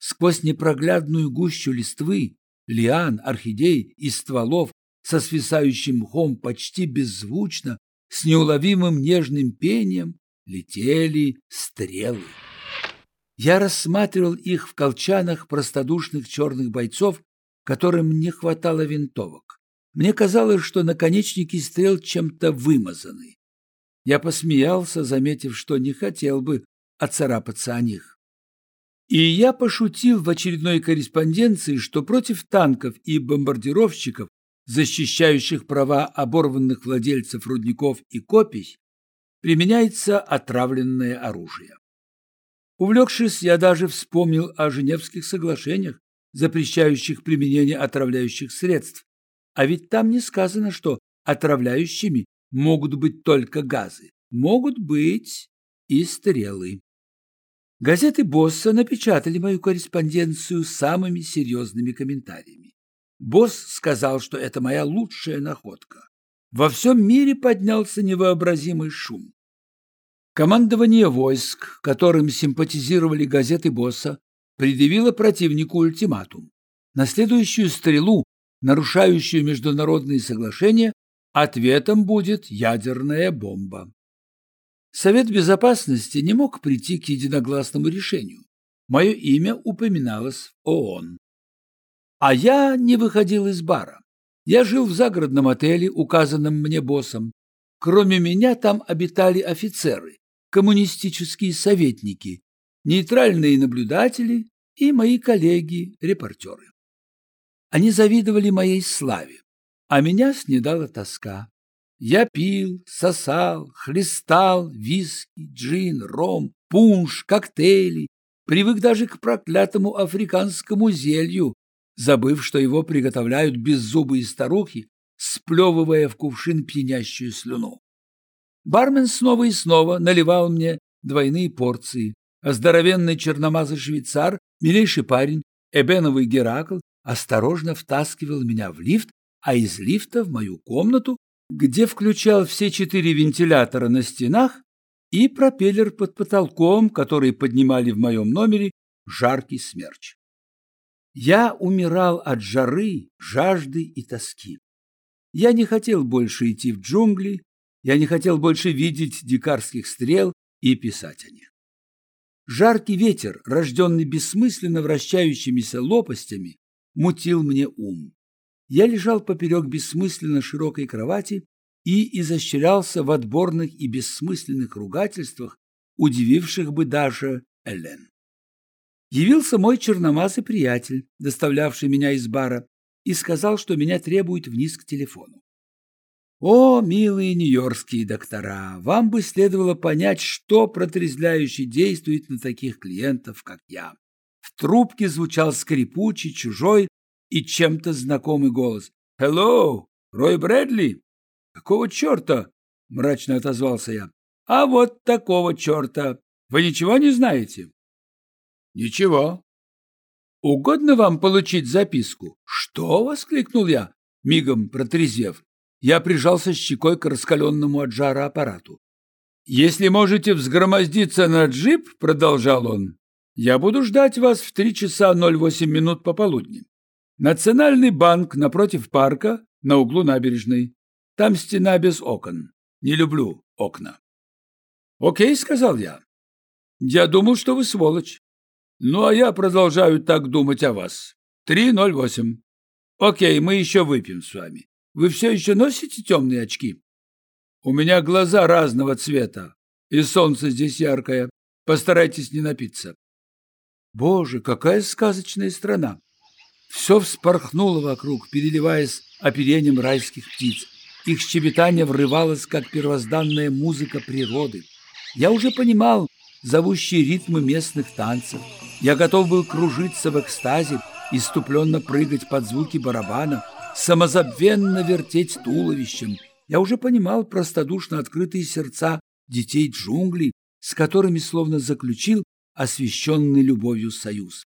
сквозь непроглядную гущу листвы, лиан, орхидей и стволов со свисающим мхом почти беззвучно, с неуловимым нежным пением летели стрелы. Я рассматривал их в колчанах простодушных черных бойцов, которым не хватало винтовок. Мне казалось, что наконечники стрел чем-то вымазаны. Я посмеялся, заметив, что не хотел бы оцарапаться о них. И я пошутил в очередной корреспонденции, что против танков и бомбардировщиков, защищающих права оборванных владельцев рудников и копий, применяется отравленное оружие. Увлекшись, я даже вспомнил о Женевских соглашениях, запрещающих применение отравляющих средств. А ведь там не сказано, что отравляющими могут быть только газы. Могут быть и стрелы. Газеты Босса напечатали мою корреспонденцию самыми серьезными комментариями. Босс сказал, что это моя лучшая находка. Во всем мире поднялся невообразимый шум. Командование войск, которым симпатизировали газеты Босса, предъявило противнику ультиматум. На следующую стрелу, нарушающую международные соглашения, ответом будет ядерная бомба. Совет Безопасности не мог прийти к единогласному решению. Мое имя упоминалось в ООН. А я не выходил из бара. Я жил в загородном отеле, указанном мне боссом. Кроме меня там обитали офицеры, коммунистические советники, нейтральные наблюдатели и мои коллеги-репортеры. Они завидовали моей славе, а меня снедала тоска. Я пил, сосал, хлестал виски, джин, ром, пунш, коктейли, привык даже к проклятому африканскому зелью, забыв, что его приготовляют беззубые старухи, сплевывая в кувшин пьянящую слюну. Бармен снова и снова наливал мне двойные порции, а здоровенный черномазый швейцар, милейший парень, эбеновый Геракл, осторожно втаскивал меня в лифт, а из лифта в мою комнату, где включал все четыре вентилятора на стенах и пропеллер под потолком, который поднимали в моем номере жаркий смерч. Я умирал от жары, жажды и тоски. Я не хотел больше идти в джунгли, я не хотел больше видеть дикарских стрел и писать о них. Жаркий ветер, рожденный бессмысленно вращающимися лопастями, мутил мне ум я лежал поперек бессмысленно широкой кровати и изощрялся в отборных и бессмысленных ругательствах, удививших бы даже Элен. Явился мой черномазый приятель, доставлявший меня из бара, и сказал, что меня требуют вниз к телефону. О, милые нью-йоркские доктора, вам бы следовало понять, что протрезвляюще действует на таких клиентов, как я. В трубке звучал скрипучий, чужой, и чем-то знакомый голос. «Hello, Рой Брэдли?» «Какого черта?» – мрачно отозвался я. «А вот такого черта. Вы ничего не знаете?» «Ничего». «Угодно вам получить записку?» «Что?» – воскликнул я, мигом протрезвев. Я прижался щекой к раскаленному от жара аппарату. «Если можете взгромоздиться на джип», – продолжал он, – «я буду ждать вас в три часа ноль восемь минут пополудни. Национальный банк напротив парка на углу набережной. Там стена без окон. Не люблю окна. Окей, сказал я. Я думал, что вы сволочь. Ну, а я продолжаю так думать о вас. 3.08. Окей, мы еще выпьем с вами. Вы все еще носите темные очки? У меня глаза разного цвета, и солнце здесь яркое. Постарайтесь не напиться. Боже, какая сказочная страна! Все вспорхнуло вокруг, переливаясь оперением райских птиц. Их щебетание врывалось, как первозданная музыка природы. Я уже понимал зовущие ритмы местных танцев. Я готов был кружиться в экстазе, иступленно прыгать под звуки барабана, самозабвенно вертеть туловищем. Я уже понимал простодушно открытые сердца детей джунглей, с которыми словно заключил освященный любовью союз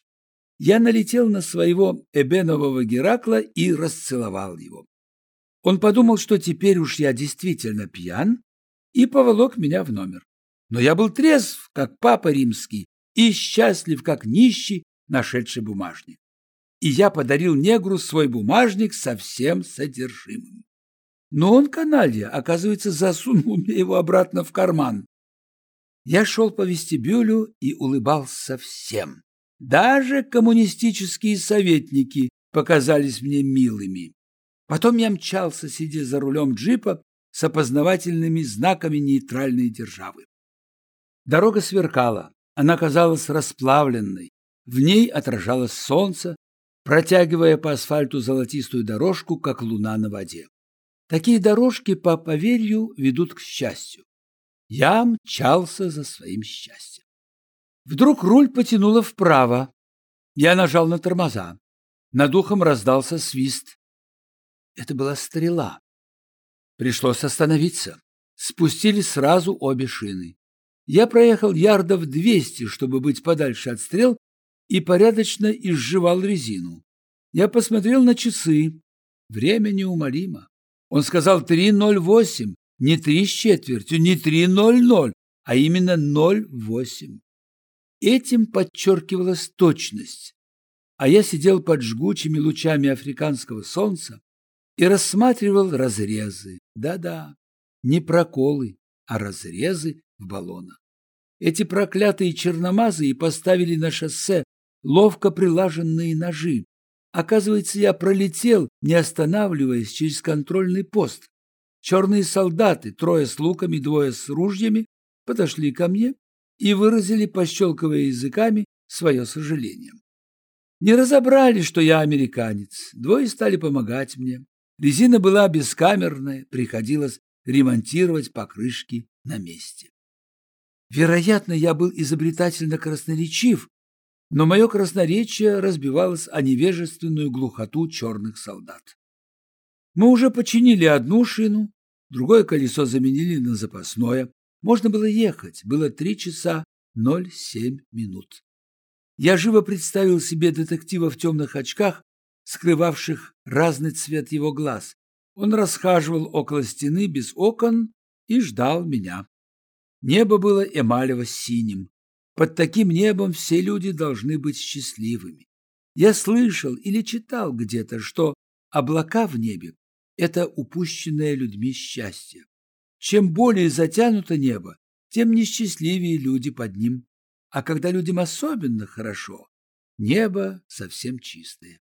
я налетел на своего эбенового Геракла и расцеловал его. Он подумал, что теперь уж я действительно пьян, и поволок меня в номер. Но я был трезв, как папа римский, и счастлив, как нищий, нашедший бумажник. И я подарил негру свой бумажник со всем содержимым. Но он, каналья, оказывается, засунул мне его обратно в карман. Я шел по вестибюлю и улыбался всем. Даже коммунистические советники показались мне милыми. Потом я мчался, сидя за рулем джипа с опознавательными знаками нейтральной державы. Дорога сверкала, она казалась расплавленной, в ней отражалось солнце, протягивая по асфальту золотистую дорожку, как луна на воде. Такие дорожки, по поверью, ведут к счастью. Я мчался за своим счастьем. Вдруг руль потянуло вправо. Я нажал на тормоза. Над ухом раздался свист. Это была стрела. Пришлось остановиться. Спустили сразу обе шины. Я проехал ярдов двести, чтобы быть подальше от стрел, и порядочно изживал резину. Я посмотрел на часы. Время неумолимо. Он сказал 3.08, не три с четвертью, не 3.00, а именно 0.8. Этим подчеркивалась точность. А я сидел под жгучими лучами африканского солнца и рассматривал разрезы. Да-да, не проколы, а разрезы в баллонах. Эти проклятые черномазы и поставили на шоссе ловко прилаженные ножи. Оказывается, я пролетел, не останавливаясь, через контрольный пост. Черные солдаты, трое с луками, двое с ружьями, подошли ко мне и выразили, пощелкивая языками, свое сожаление. Не разобрали, что я американец. Двое стали помогать мне. Резина была бескамерная, приходилось ремонтировать покрышки на месте. Вероятно, я был изобретательно красноречив, но мое красноречие разбивалось о невежественную глухоту черных солдат. Мы уже починили одну шину, другое колесо заменили на запасное. Можно было ехать, было три часа ноль семь минут. Я живо представил себе детектива в темных очках, скрывавших разный цвет его глаз. Он расхаживал около стены без окон и ждал меня. Небо было эмалево-синим. Под таким небом все люди должны быть счастливыми. Я слышал или читал где-то, что облака в небе – это упущенное людьми счастье. Чем более затянуто небо, тем несчастливее люди под ним. А когда людям особенно хорошо, небо совсем чистое.